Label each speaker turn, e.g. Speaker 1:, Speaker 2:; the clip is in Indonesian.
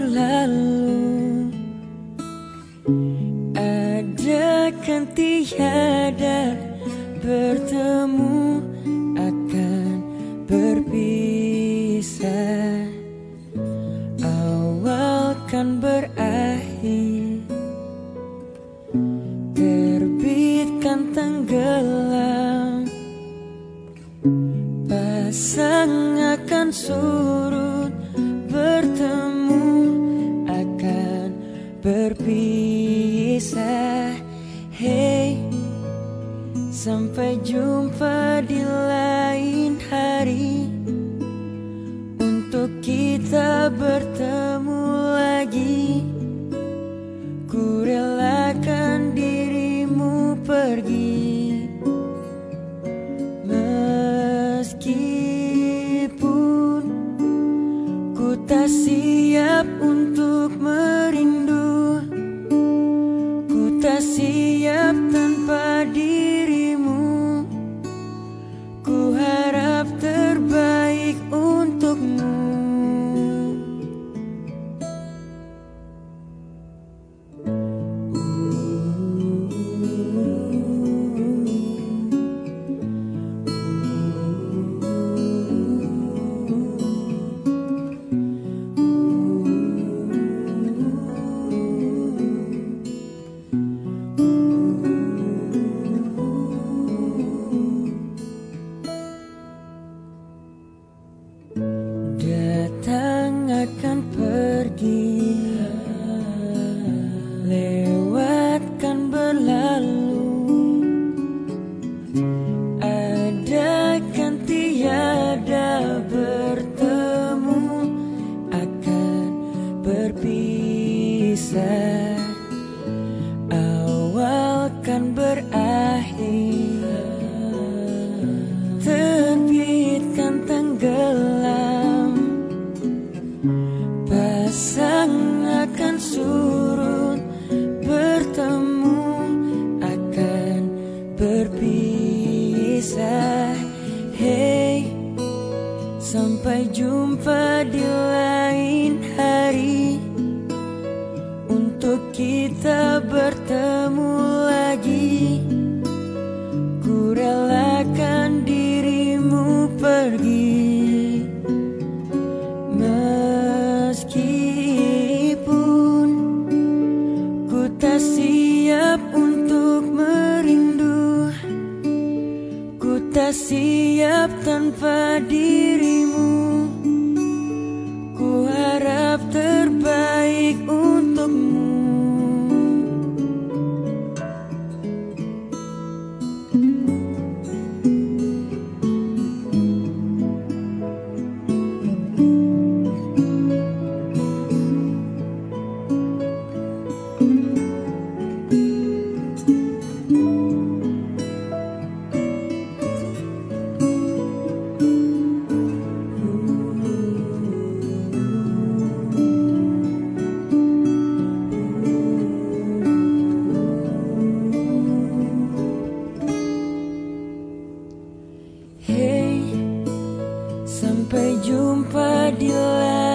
Speaker 1: berlalu. Ada kan tiada bertemu akan berpisah. Awal kan berakhir. Terbitkan tenggelam. Pasang akan sulit jumpa di lain hari. Untuk kita bertemu lagi. Ku relakan dirimu pergi. Meskipun ku tak siap untuk merindu siap untuk merindu. Ku tak siap tanpa dirimu sampai jumpa di lain